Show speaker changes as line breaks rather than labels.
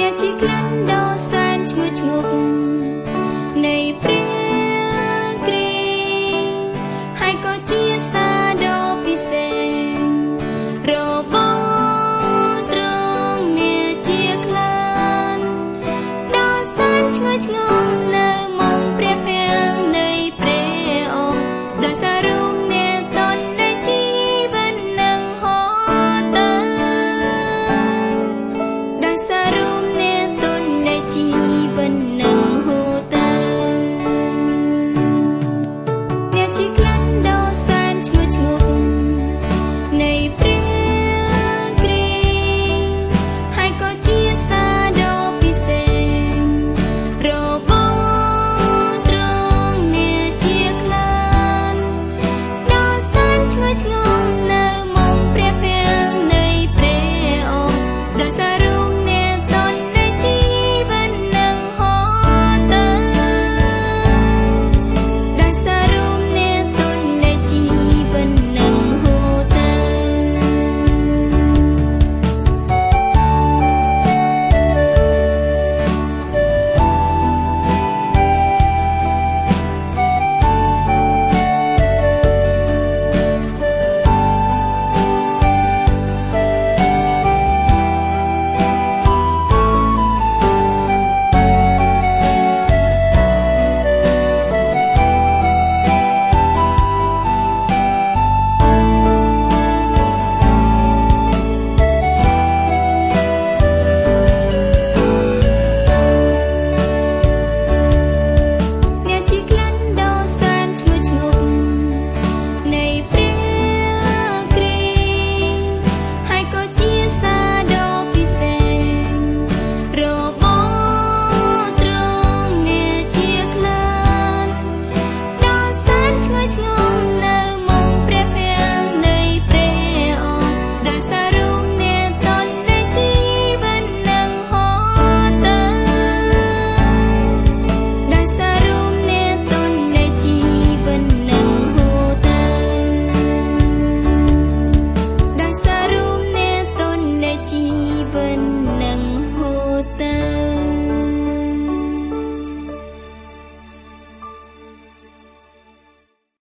អ្នកជីក្លាន់ដ៏សែនឈ្ងុយឈ្ងប់